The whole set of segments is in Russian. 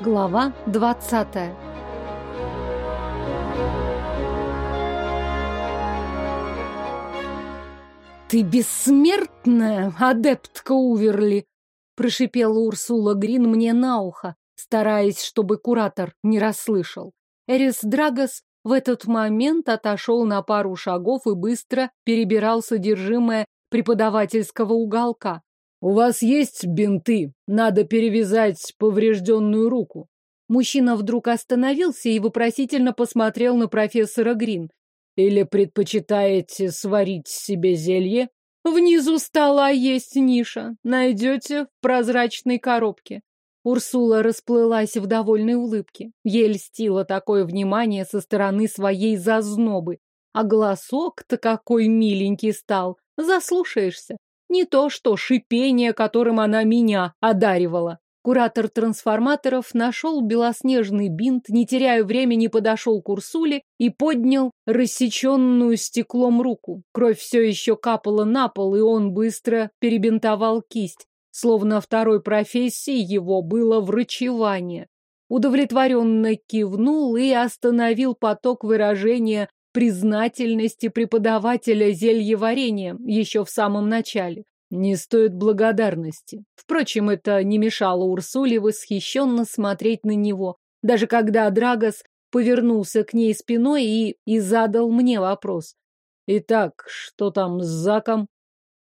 Глава двадцатая «Ты бессмертная, адептка Уверли!» прошипела Урсула Грин мне на ухо, стараясь, чтобы куратор не расслышал. Эрис Драгос в этот момент отошел на пару шагов и быстро перебирал содержимое преподавательского уголка. «У вас есть бинты? Надо перевязать поврежденную руку». Мужчина вдруг остановился и вопросительно посмотрел на профессора Грин. «Или предпочитаете сварить себе зелье?» «Внизу стола есть ниша. Найдете в прозрачной коробке». Урсула расплылась в довольной улыбке. Ей льстило такое внимание со стороны своей зазнобы. А голосок-то какой миленький стал. Заслушаешься. Не то что шипение, которым она меня одаривала. Куратор трансформаторов нашел белоснежный бинт, не теряя времени, подошел к Урсуле и поднял рассеченную стеклом руку. Кровь все еще капала на пол, и он быстро перебинтовал кисть, словно второй профессией его было врачевание. Удовлетворенно кивнул и остановил поток выражения признательности преподавателя зельеварения еще в самом начале. Не стоит благодарности. Впрочем, это не мешало Урсуле восхищенно смотреть на него, даже когда Драгос повернулся к ней спиной и, и задал мне вопрос. «Итак, что там с Заком?»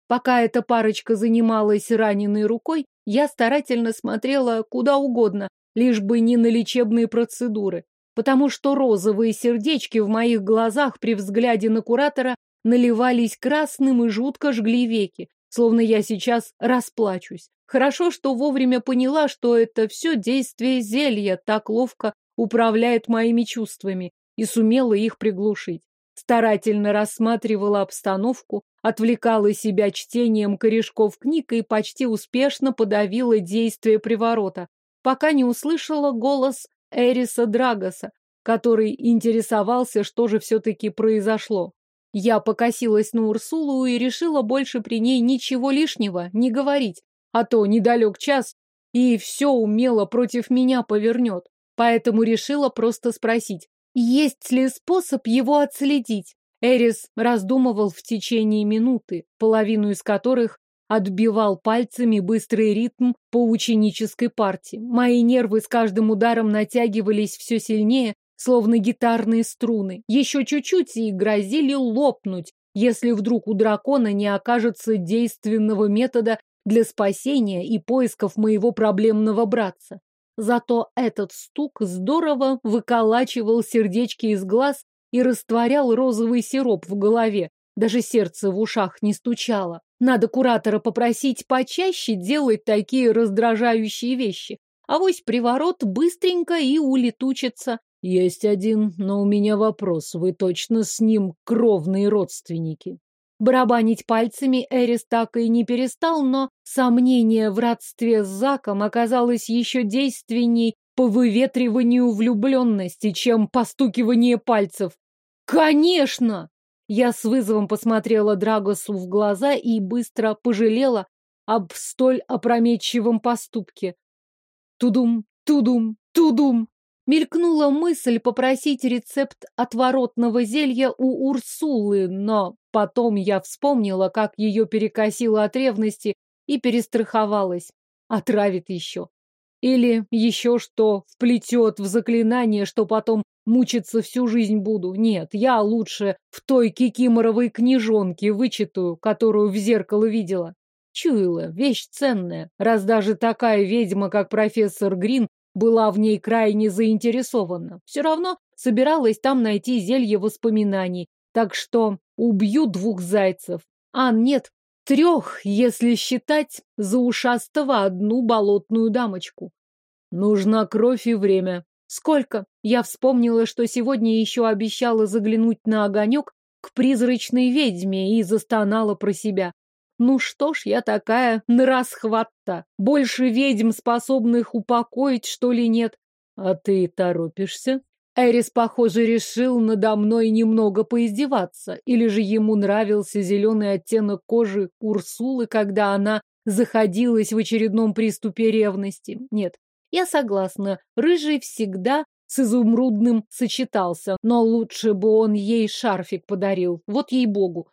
Пока эта парочка занималась раненой рукой, я старательно смотрела куда угодно, лишь бы не на лечебные процедуры, потому что розовые сердечки в моих глазах при взгляде на куратора наливались красным и жутко жгли веки словно я сейчас расплачусь. Хорошо, что вовремя поняла, что это все действие зелья так ловко управляет моими чувствами и сумела их приглушить. Старательно рассматривала обстановку, отвлекала себя чтением корешков книг и почти успешно подавила действие приворота, пока не услышала голос Эриса Драгоса, который интересовался, что же все-таки произошло. Я покосилась на Урсулу и решила больше при ней ничего лишнего не говорить, а то недалек час, и все умело против меня повернет. Поэтому решила просто спросить, есть ли способ его отследить. Эрис раздумывал в течение минуты, половину из которых отбивал пальцами быстрый ритм по ученической партии. Мои нервы с каждым ударом натягивались все сильнее, словно гитарные струны. Еще чуть-чуть и грозили лопнуть, если вдруг у дракона не окажется действенного метода для спасения и поисков моего проблемного братца. Зато этот стук здорово выколачивал сердечки из глаз и растворял розовый сироп в голове. Даже сердце в ушах не стучало. Надо куратора попросить почаще делать такие раздражающие вещи. Авось приворот быстренько и улетучится. Есть один, но у меня вопрос. Вы точно с ним кровные родственники? Барабанить пальцами Эрис так и не перестал, но сомнение в родстве с Заком оказалось еще действенней по выветриванию влюбленности, чем постукивание пальцев. «Конечно!» Я с вызовом посмотрела Драгосу в глаза и быстро пожалела об столь опрометчивом поступке. Тудум, тудум, тудум. Мелькнула мысль попросить рецепт отворотного зелья у Урсулы, но потом я вспомнила, как ее перекосило от ревности и перестраховалась. Отравит еще. Или еще что вплетет в заклинание, что потом мучиться всю жизнь буду. Нет, я лучше в той кикиморовой книжонке вычитаю, которую в зеркало видела. Чуяла, вещь ценная, раз даже такая ведьма, как профессор Грин, была в ней крайне заинтересована. Все равно собиралась там найти зелье воспоминаний, так что убью двух зайцев. А нет, трех, если считать за ушастого одну болотную дамочку. Нужна кровь и время. Сколько? Я вспомнила, что сегодня еще обещала заглянуть на огонек к призрачной ведьме и застонала про себя. Ну что ж, я такая на расхват-то. Больше ведьм, способных упокоить, что ли, нет? А ты торопишься? Эрис, похоже, решил надо мной немного поиздеваться, или же ему нравился зеленый оттенок кожи Урсулы, когда она заходилась в очередном приступе ревности. Нет, Я согласна, рыжий всегда с изумрудным сочетался, но лучше бы он ей шарфик подарил, вот ей-богу.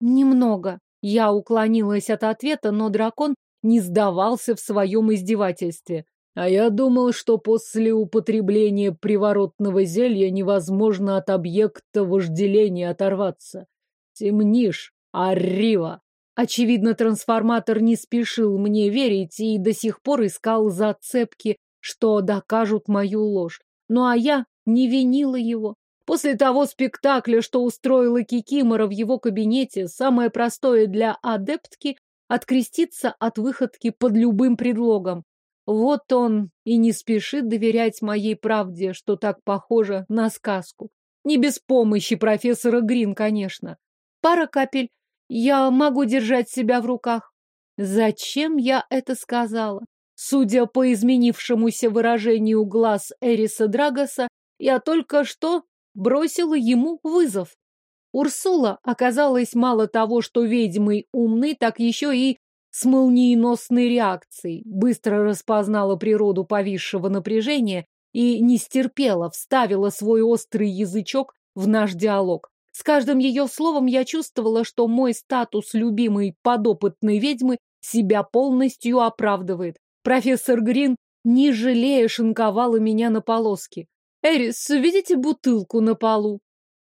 Немного. Я уклонилась от ответа, но дракон не сдавался в своем издевательстве. А я думал, что после употребления приворотного зелья невозможно от объекта вожделения оторваться. Темнишь, Аррива. Очевидно, трансформатор не спешил мне верить и до сих пор искал зацепки, что докажут мою ложь. Ну а я не винила его. После того спектакля, что устроила Кикимора в его кабинете, самое простое для адептки — откреститься от выходки под любым предлогом. Вот он и не спешит доверять моей правде, что так похоже на сказку. Не без помощи профессора Грин, конечно. Пара капель. Я могу держать себя в руках. Зачем я это сказала? Судя по изменившемуся выражению глаз Эриса Драгоса, я только что бросила ему вызов. Урсула оказалась мало того, что ведьмой умной, так еще и с молниеносной реакцией, быстро распознала природу повисшего напряжения и не стерпела, вставила свой острый язычок в наш диалог. С каждым ее словом я чувствовала, что мой статус любимой подопытной ведьмы себя полностью оправдывает. Профессор Грин, не жалея, шинковала меня на полоски. «Эрис, видите бутылку на полу?»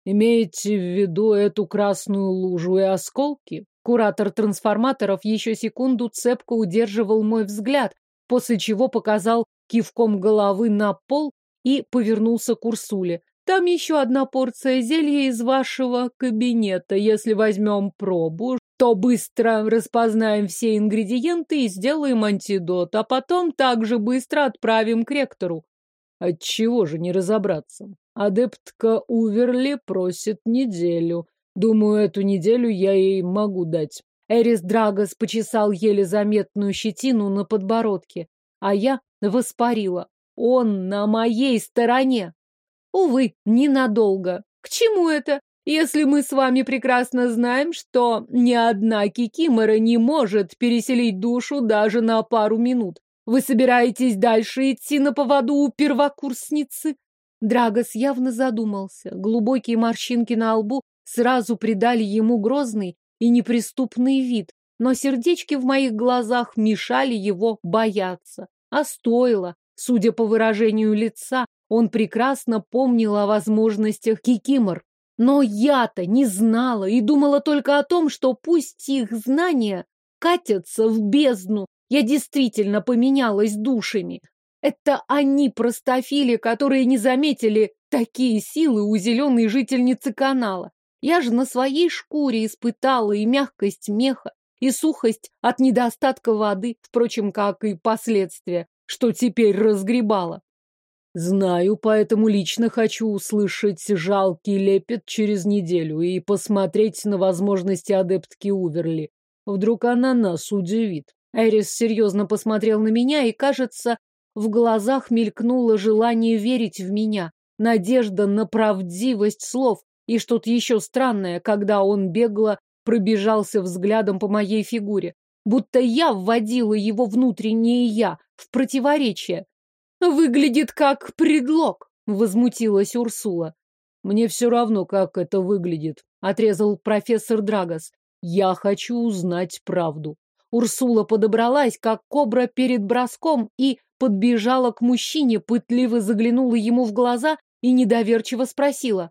«Имеете в виду эту красную лужу и осколки?» Куратор трансформаторов еще секунду цепко удерживал мой взгляд, после чего показал кивком головы на пол и повернулся к Урсуле. Там еще одна порция зелья из вашего кабинета. Если возьмем пробу, то быстро распознаем все ингредиенты и сделаем антидот, а потом также быстро отправим к ректору. Отчего же не разобраться? Адептка Уверли просит неделю. Думаю, эту неделю я ей могу дать. Эрис Драгос почесал еле заметную щетину на подбородке, а я воспарила. Он на моей стороне. Увы, ненадолго. К чему это? Если мы с вами прекрасно знаем, что ни одна кикимора не может переселить душу даже на пару минут. Вы собираетесь дальше идти на поводу у первокурсницы? Драгос явно задумался. Глубокие морщинки на лбу сразу придали ему грозный и неприступный вид, но сердечки в моих глазах мешали его бояться. А стоило, судя по выражению лица, он прекрасно помнил о возможностях кикимор. Но я-то не знала и думала только о том, что пусть их знания катятся в бездну. Я действительно поменялась душами. Это они простофили, которые не заметили такие силы у зеленой жительницы канала. Я же на своей шкуре испытала и мягкость меха, и сухость от недостатка воды, впрочем, как и последствия, что теперь разгребала. Знаю, поэтому лично хочу услышать жалкий лепет через неделю и посмотреть на возможности адептки Уверли. Вдруг она нас удивит. Эрис серьезно посмотрел на меня, и, кажется, в глазах мелькнуло желание верить в меня, надежда на правдивость слов, и что-то еще странное, когда он бегло пробежался взглядом по моей фигуре. Будто я вводила его внутреннее «я» в противоречие. «Выглядит как предлог», — возмутилась Урсула. «Мне все равно, как это выглядит», — отрезал профессор Драгос. «Я хочу узнать правду». Урсула подобралась, как кобра перед броском, и подбежала к мужчине, пытливо заглянула ему в глаза и недоверчиво спросила.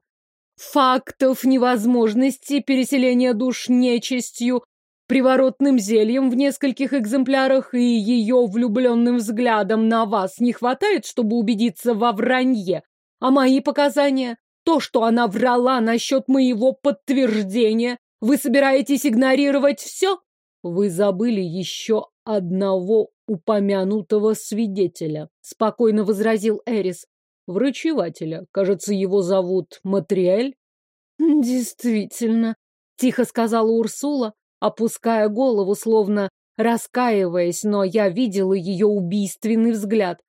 Фактов невозможности переселения душ нечистью, приворотным зельем в нескольких экземплярах и ее влюбленным взглядом на вас не хватает, чтобы убедиться во вранье. А мои показания? То, что она врала насчет моего подтверждения. Вы собираетесь игнорировать все? Вы забыли еще одного упомянутого свидетеля, спокойно возразил Эрис врачевателя. Кажется, его зовут Матриэль. Действительно, тихо сказала Урсула, опуская голову, словно раскаиваясь, но я видела ее убийственный взгляд.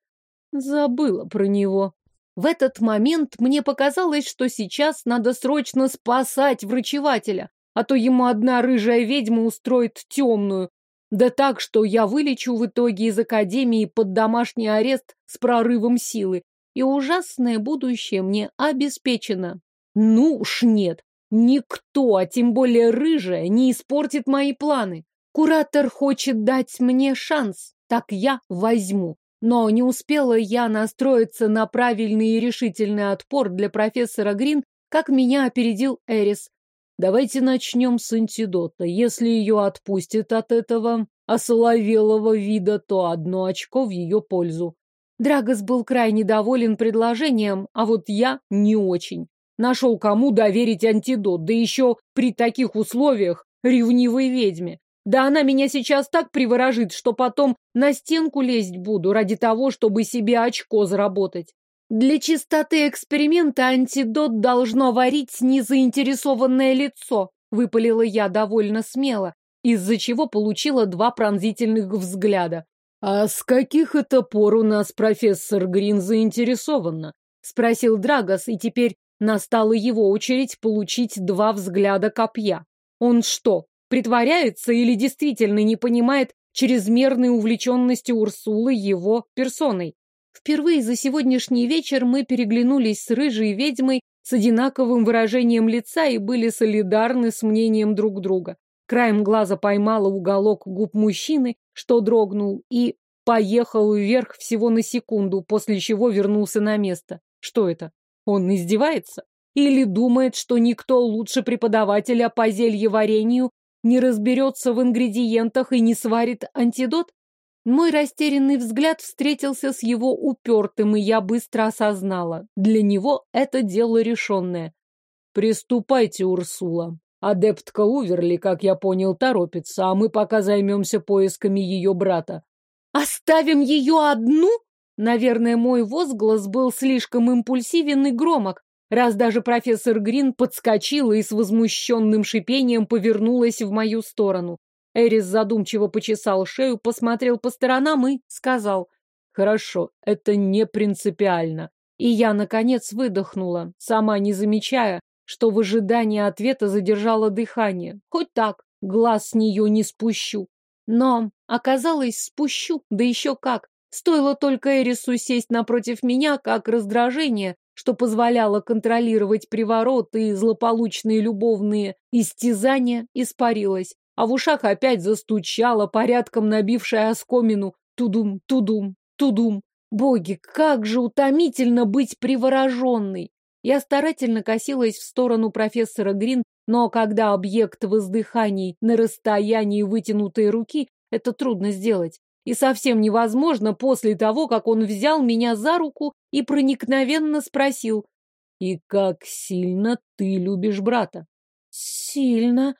Забыла про него. В этот момент мне показалось, что сейчас надо срочно спасать врачевателя, а то ему одна рыжая ведьма устроит темную. Да так, что я вылечу в итоге из академии под домашний арест с прорывом силы. И ужасное будущее мне обеспечено. Ну уж нет. Никто, а тем более рыжая, не испортит мои планы. Куратор хочет дать мне шанс, так я возьму. Но не успела я настроиться на правильный и решительный отпор для профессора Грин, как меня опередил Эрис. Давайте начнем с антидота. Если ее отпустит от этого осоловелого вида, то одно очко в ее пользу. Драгос был крайне доволен предложением, а вот я не очень. Нашел кому доверить антидот, да еще при таких условиях ревнивой ведьме. Да она меня сейчас так приворожит, что потом на стенку лезть буду ради того, чтобы себе очко заработать. Для чистоты эксперимента антидот должно варить незаинтересованное лицо, выпалила я довольно смело, из-за чего получила два пронзительных взгляда. «А с каких это пор у нас профессор Грин заинтересованно?» — спросил Драгос, и теперь настала его очередь получить два взгляда копья. Он что, притворяется или действительно не понимает чрезмерной увлеченности Урсулы его персоной? Впервые за сегодняшний вечер мы переглянулись с рыжей ведьмой с одинаковым выражением лица и были солидарны с мнением друг друга. Краем глаза поймала уголок губ мужчины, что дрогнул, и поехал вверх всего на секунду, после чего вернулся на место. Что это? Он издевается? Или думает, что никто лучше преподавателя по зельеварению не разберется в ингредиентах и не сварит антидот? Мой растерянный взгляд встретился с его упертым, и я быстро осознала. Для него это дело решенное. «Приступайте, Урсула. Адептка Уверли, как я понял, торопится, а мы пока займемся поисками ее брата». «Оставим ее одну?» Наверное, мой возглас был слишком импульсивен и громок, раз даже профессор Грин подскочила и с возмущенным шипением повернулась в мою сторону. Эрис задумчиво почесал шею, посмотрел по сторонам и сказал, «Хорошо, это не принципиально». И я, наконец, выдохнула, сама не замечая, что в ожидании ответа задержала дыхание. Хоть так, глаз с нее не спущу. Но, оказалось, спущу, да еще как. Стоило только Эрису сесть напротив меня, как раздражение, что позволяло контролировать приворот и злополучные любовные истязания, испарилось а в ушах опять застучало, порядком набившая оскомину «тудум, тудум, тудум». Боги, как же утомительно быть привороженной! Я старательно косилась в сторону профессора Грин, но когда объект воздыханий на расстоянии вытянутой руки, это трудно сделать. И совсем невозможно после того, как он взял меня за руку и проникновенно спросил, «И как сильно ты любишь брата?» «Сильно»,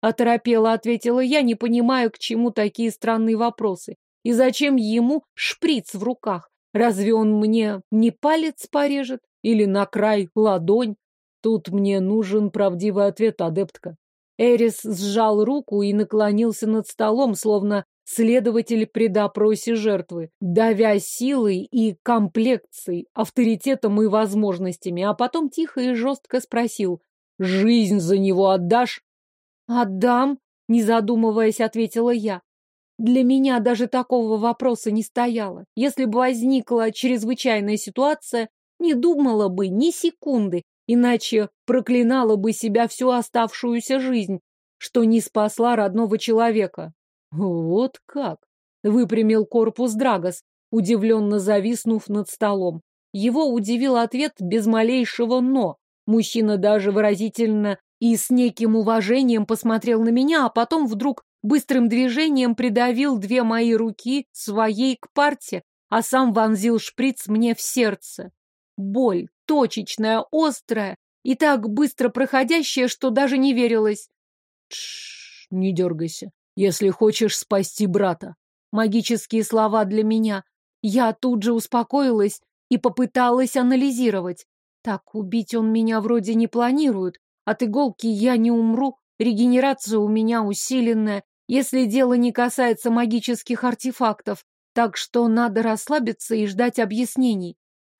Оторопела ответила я, не понимаю, к чему такие странные вопросы. И зачем ему шприц в руках? Разве он мне не палец порежет? Или на край ладонь? Тут мне нужен правдивый ответ, адептка. Эрис сжал руку и наклонился над столом, словно следователь при допросе жертвы, давя силой и комплекцией, авторитетом и возможностями, а потом тихо и жестко спросил «Жизнь за него отдашь?» «Отдам», — не задумываясь, ответила я. Для меня даже такого вопроса не стояло. Если бы возникла чрезвычайная ситуация, не думала бы ни секунды, иначе проклинала бы себя всю оставшуюся жизнь, что не спасла родного человека. Вот как! Выпрямил корпус Драгос, удивленно зависнув над столом. Его удивил ответ без малейшего «но». Мужчина даже выразительно и с неким уважением посмотрел на меня, а потом вдруг быстрым движением придавил две мои руки своей к парте, а сам вонзил шприц мне в сердце. Боль, точечная, острая и так быстро проходящая, что даже не верилось. Тш, не дергайся, если хочешь спасти брата. Магические слова для меня. Я тут же успокоилась и попыталась анализировать. Так, убить он меня вроде не планирует, от иголки я не умру, регенерация у меня усиленная, если дело не касается магических артефактов, так что надо расслабиться и ждать объяснений.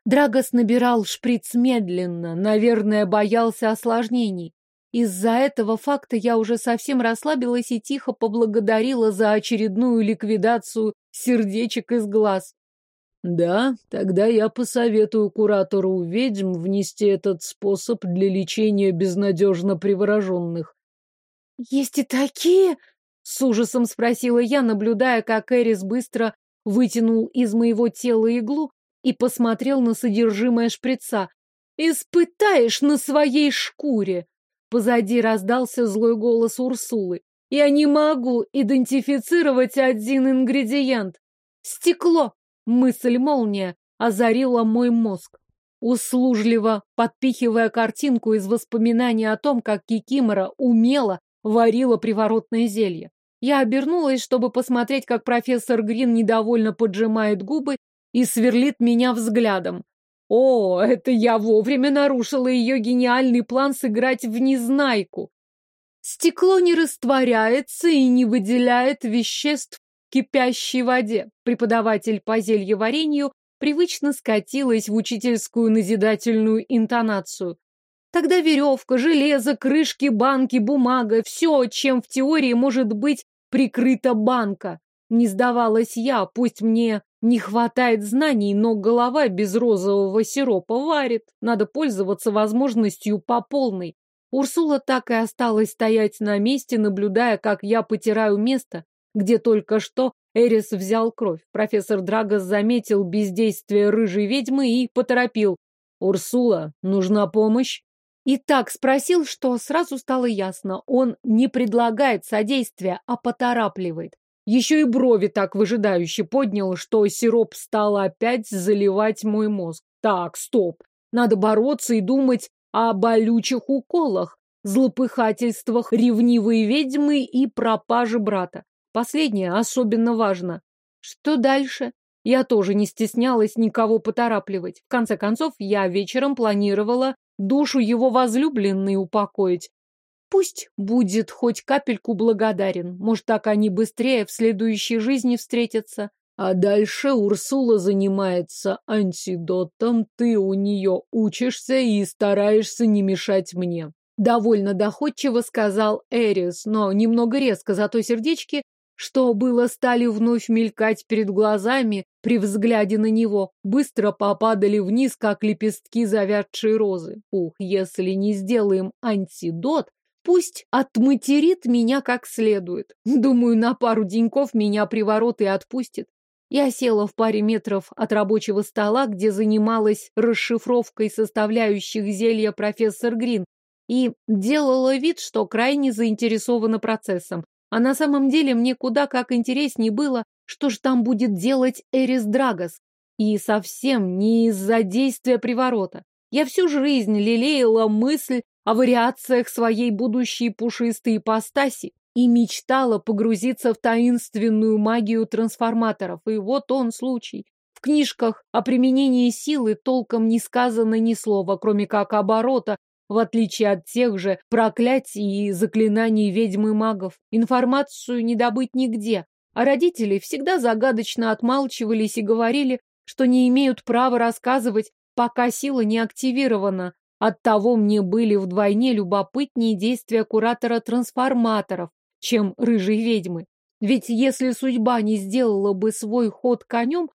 Драгос набирал шприц медленно, наверное, боялся осложнений. Из-за этого факта я уже совсем расслабилась и тихо поблагодарила за очередную ликвидацию сердечек из глаз. Да, тогда я посоветую куратору ведьм внести этот способ для лечения безнадежно привороженных. Есть и такие? С ужасом спросила я, наблюдая, как Эрис быстро вытянул из моего тела иглу и посмотрел на содержимое шприца. «Испытаешь на своей шкуре!» Позади раздался злой голос Урсулы. «Я не могу идентифицировать один ингредиент. Стекло!» Мысль молния озарила мой мозг. Услужливо подпихивая картинку из воспоминаний о том, как Кикимора умело варила приворотное зелье. Я обернулась, чтобы посмотреть, как профессор Грин недовольно поджимает губы и сверлит меня взглядом. О, это я вовремя нарушила ее гениальный план сыграть в незнайку. Стекло не растворяется и не выделяет веществ в кипящей воде. Преподаватель по зельеварению привычно скатилась в учительскую назидательную интонацию. Тогда веревка, железо, крышки, банки, бумага, все, чем в теории может быть прикрыта банка. Не сдавалась я, пусть мне не хватает знаний, но голова без розового сиропа варит. Надо пользоваться возможностью по полной. Урсула так и осталась стоять на месте, наблюдая, как я потираю место, где только что Эрис взял кровь. Профессор Драгос заметил бездействие рыжей ведьмы и поторопил. «Урсула, нужна помощь?» И так спросил, что сразу стало ясно. Он не предлагает содействия, а поторапливает. Еще и брови так выжидающе поднял, что сироп стал опять заливать мой мозг. Так, стоп. Надо бороться и думать о болючих уколах, злопыхательствах ревнивой ведьмы и пропаже брата. Последнее особенно важно. Что дальше? Я тоже не стеснялась никого поторапливать. В конце концов, я вечером планировала душу его возлюбленной упокоить. Пусть будет хоть капельку благодарен. Может, так они быстрее в следующей жизни встретятся. А дальше Урсула занимается антидотом, ты у нее учишься и стараешься не мешать мне. Довольно доходчиво сказал Эрис, но немного резко, зато сердечки что было стали вновь мелькать перед глазами при взгляде на него, быстро попадали вниз, как лепестки завядшей розы. Ух, если не сделаем антидот, пусть отматерит меня как следует. Думаю, на пару деньков меня приворот и отпустит. Я села в паре метров от рабочего стола, где занималась расшифровкой составляющих зелья профессор Грин, и делала вид, что крайне заинтересована процессом. А на самом деле мне куда как интереснее было, что же там будет делать Эрис Драгос. И совсем не из-за действия приворота. Я всю жизнь лелеяла мысль о вариациях своей будущей пушистой ипостаси и мечтала погрузиться в таинственную магию трансформаторов. И вот он случай. В книжках о применении силы толком не сказано ни слова, кроме как оборота, в отличие от тех же проклятий и заклинаний ведьм и магов. Информацию не добыть нигде, а родители всегда загадочно отмалчивались и говорили, что не имеют права рассказывать, пока сила не активирована. Оттого мне были вдвойне любопытнее действия куратора трансформаторов, чем рыжей ведьмы. Ведь если судьба не сделала бы свой ход конем,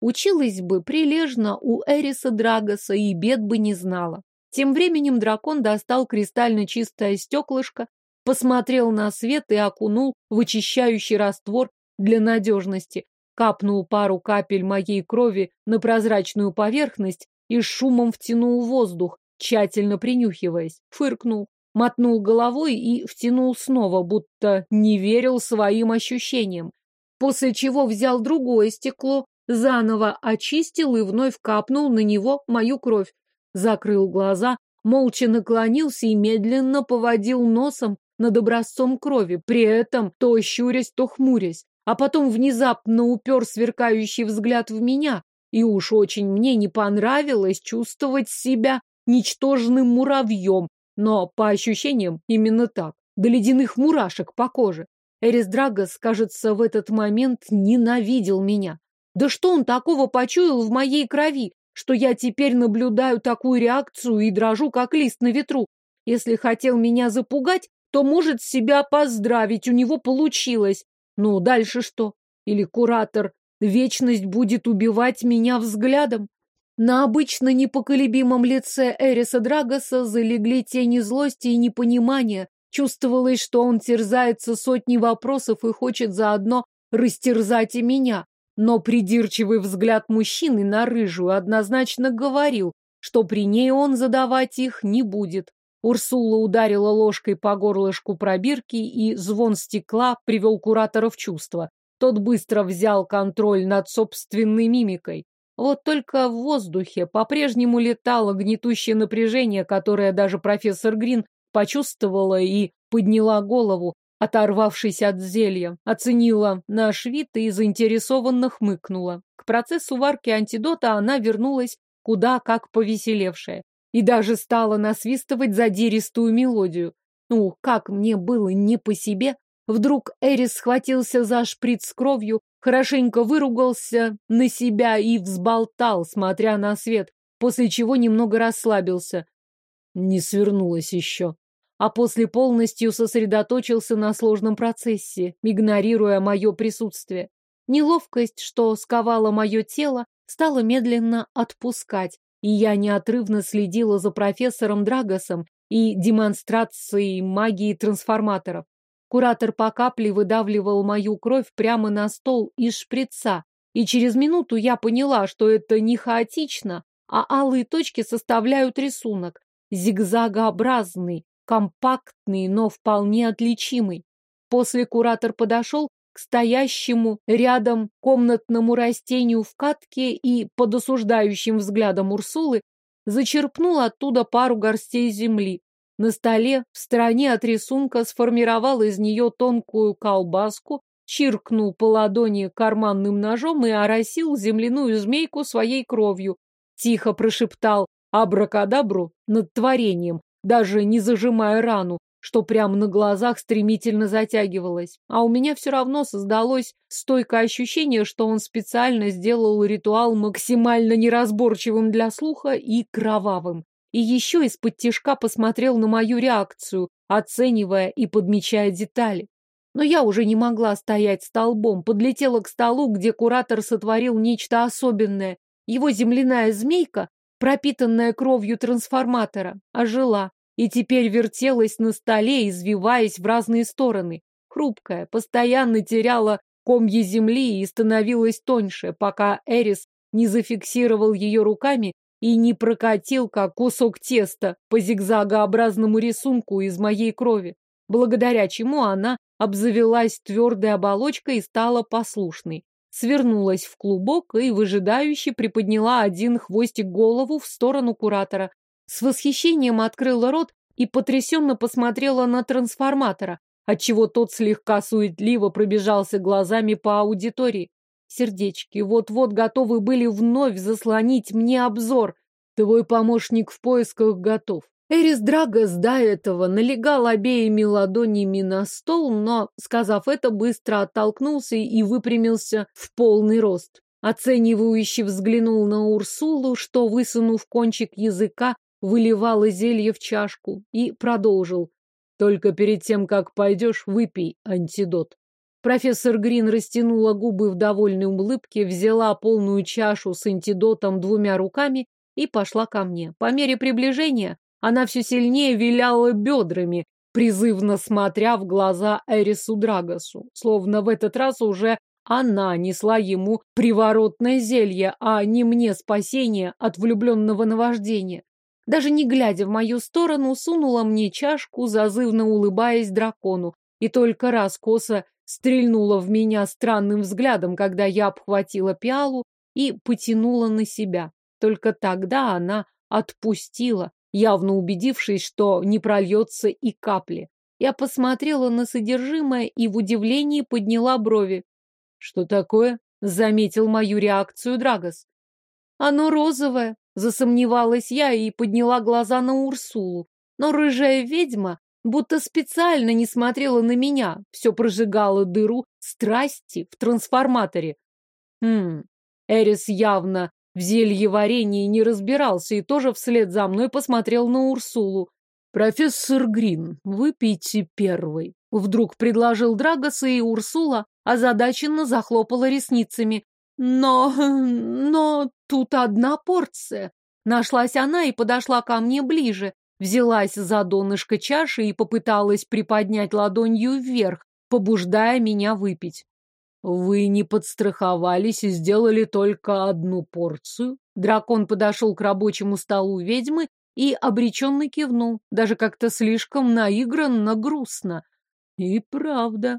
училась бы прилежно у Эриса Драгоса и бед бы не знала. Тем временем дракон достал кристально чистое стеклышко, посмотрел на свет и окунул в очищающий раствор для надежности, капнул пару капель моей крови на прозрачную поверхность и шумом втянул воздух, тщательно принюхиваясь, фыркнул, мотнул головой и втянул снова, будто не верил своим ощущениям, после чего взял другое стекло, заново очистил и вновь капнул на него мою кровь, закрыл глаза, молча наклонился и медленно поводил носом над образцом крови, при этом то щурясь, то хмурясь, а потом внезапно упер сверкающий взгляд в меня, и уж очень мне не понравилось чувствовать себя ничтожным муравьем, но по ощущениям именно так, до ледяных мурашек по коже. Эрис Драгос, кажется, в этот момент ненавидел меня. Да что он такого почуял в моей крови, что я теперь наблюдаю такую реакцию и дрожу, как лист на ветру. Если хотел меня запугать, то может себя поздравить, у него получилось. Ну, дальше что? Или куратор вечность будет убивать меня взглядом? На обычно непоколебимом лице Эриса Драгоса залегли тени злости и непонимания. Чувствовалось, что он терзается сотней вопросов и хочет заодно растерзать и меня. Но придирчивый взгляд мужчины на рыжую однозначно говорил, что при ней он задавать их не будет. Урсула ударила ложкой по горлышку пробирки, и звон стекла привел куратора в чувство. Тот быстро взял контроль над собственной мимикой. Вот только в воздухе по-прежнему летало гнетущее напряжение, которое даже профессор Грин почувствовала и подняла голову, оторвавшись от зелья, оценила наш вид и заинтересованно хмыкнула. К процессу варки антидота она вернулась куда как повеселевшая и даже стала насвистывать задиристую мелодию. Ну, как мне было не по себе. Вдруг Эрис схватился за шприц с кровью, хорошенько выругался на себя и взболтал, смотря на свет, после чего немного расслабился. Не свернулась еще. А после полностью сосредоточился на сложном процессе, игнорируя мое присутствие. Неловкость, что сковала мое тело, стала медленно отпускать, и я неотрывно следила за профессором Драгосом и демонстрацией магии трансформаторов. Куратор по капле выдавливал мою кровь прямо на стол из шприца, и через минуту я поняла, что это не хаотично, а алые точки составляют рисунок, зигзагообразный, компактный, но вполне отличимый. После куратор подошел к стоящему рядом комнатному растению в катке и под осуждающим взглядом Урсулы зачерпнул оттуда пару горстей земли. На столе, в стороне от рисунка, сформировал из нее тонкую колбаску, чиркнул по ладони карманным ножом и оросил земляную змейку своей кровью. Тихо прошептал абракадабру над творением, даже не зажимая рану, что прямо на глазах стремительно затягивалось. А у меня все равно создалось стойкое ощущение, что он специально сделал ритуал максимально неразборчивым для слуха и кровавым. И еще из-под тишка посмотрел на мою реакцию, оценивая и подмечая детали. Но я уже не могла стоять столбом, подлетела к столу, где куратор сотворил нечто особенное. Его земляная змейка, пропитанная кровью трансформатора, ожила, и теперь вертелась на столе, извиваясь в разные стороны. Хрупкая, постоянно теряла комья земли и становилась тоньше, пока Эрис не зафиксировал ее руками и не прокатил, как кусок теста, по зигзагообразному рисунку из моей крови, благодаря чему она обзавелась твердой оболочкой и стала послушной. Свернулась в клубок и выжидающе приподняла один хвостик голову в сторону куратора, с восхищением открыла рот и потрясенно посмотрела на трансформатора, отчего тот слегка суетливо пробежался глазами по аудитории. Сердечки вот-вот готовы были вновь заслонить мне обзор. Твой помощник в поисках готов. Эрис Драгос до этого налегал обеими ладонями на стол, но, сказав это, быстро оттолкнулся и выпрямился в полный рост. Оценивающе взглянул на Урсулу, что, высунув кончик языка, выливала зелье в чашку и продолжил. Только перед тем, как пойдешь, выпей антидот. Профессор Грин растянула губы в довольной улыбке, взяла полную чашу с антидотом двумя руками и пошла ко мне. По мере приближения она все сильнее виляла бедрами, призывно смотря в глаза Эрису Драгосу, словно в этот раз уже она несла ему приворотное зелье, а не мне спасение от влюбленного наваждения. Даже не глядя в мою сторону, сунула мне чашку, зазывно улыбаясь дракону, и только раз косо стрельнула в меня странным взглядом, когда я обхватила пиалу и потянула на себя. Только тогда она отпустила, явно убедившись, что не прольется и капли. Я посмотрела на содержимое и в удивлении подняла брови. «Что такое?» — заметил мою реакцию Драгос. «Оно розовое», Засомневалась я и подняла глаза на Урсулу. Но рыжая ведьма будто специально не смотрела на меня, все прожигала дыру страсти в трансформаторе. Хм, Эрис явно в зелье варенье не разбирался и тоже вслед за мной посмотрел на Урсулу. Профессор Грин, выпейте первый. Вдруг предложил Драгос, и Урсула озадаченно захлопала ресницами. Но... но тут одна порция. Нашлась она и подошла ко мне ближе, взялась за донышко чаши и попыталась приподнять ладонью вверх, побуждая меня выпить. Вы не подстраховались и сделали только одну порцию? Дракон подошел к рабочему столу ведьмы и обреченно кивнул, даже как-то слишком наигранно грустно. И правда.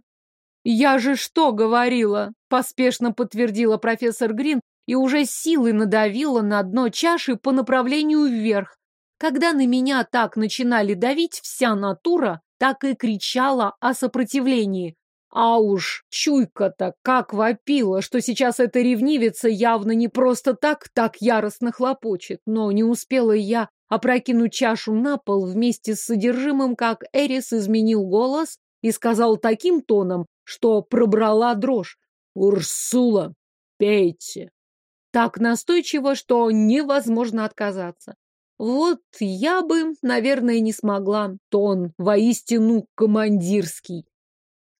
«Я же что говорила?» — поспешно подтвердила профессор Грин и уже силой надавила на дно чаши по направлению вверх. Когда на меня так начинали давить, вся натура так и кричала о сопротивлении. А уж чуйка-то как вопила, что сейчас эта ревнивица явно не просто так так яростно хлопочет, но не успела я опрокинуть чашу на пол вместе с содержимым, как Эрис изменил голос и сказал таким тоном, что пробрала дрожь. «Урсула, пейте!» Так настойчиво, что невозможно отказаться. Вот я бы, наверное, не смогла. Тон воистину командирский.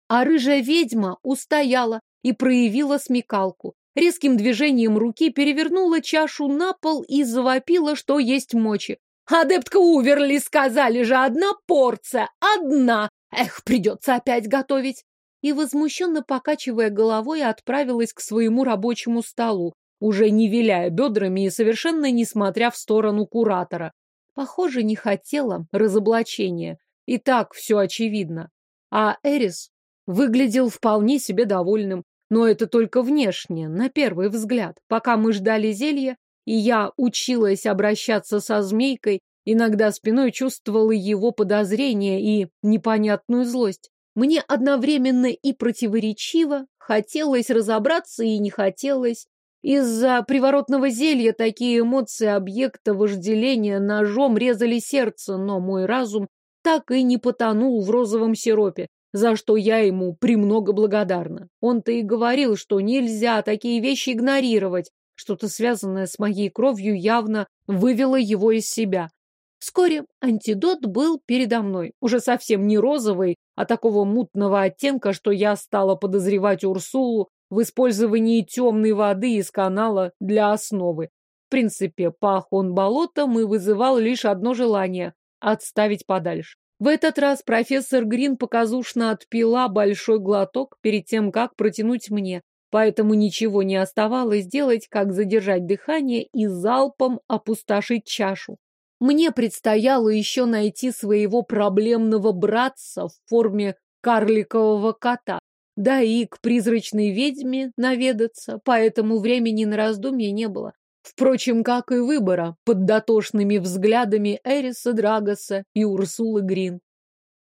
А рыжая ведьма устояла и проявила смекалку. Резким движением руки перевернула чашу на пол и завопила, что есть мочи. «Адептка Уверли, сказали же, одна порция! Одна! Эх, придется опять готовить!» И, возмущенно покачивая головой, отправилась к своему рабочему столу, уже не виляя бедрами и совершенно не смотря в сторону куратора. Похоже, не хотела разоблачения. И так все очевидно. А Эрис выглядел вполне себе довольным, но это только внешне, на первый взгляд. Пока мы ждали зелья, и я училась обращаться со змейкой, иногда спиной чувствовала его подозрения и непонятную злость. Мне одновременно и противоречиво, хотелось разобраться и не хотелось. Из-за приворотного зелья такие эмоции объекта вожделения ножом резали сердце, но мой разум так и не потонул в розовом сиропе за что я ему премного благодарна. Он-то и говорил, что нельзя такие вещи игнорировать. Что-то связанное с моей кровью явно вывело его из себя. Вскоре антидот был передо мной, уже совсем не розовый, а такого мутного оттенка, что я стала подозревать Урсулу в использовании темной воды из канала для основы. В принципе, пах он болотом и вызывал лишь одно желание – отставить подальше. В этот раз профессор Грин показушно отпила большой глоток перед тем, как протянуть мне, поэтому ничего не оставалось делать, как задержать дыхание и залпом опустошить чашу. Мне предстояло еще найти своего проблемного братца в форме карликового кота, да и к призрачной ведьме наведаться, поэтому времени на раздумье не было. Впрочем, как и выбора, под дотошными взглядами Эриса Драгоса и Урсулы Грин.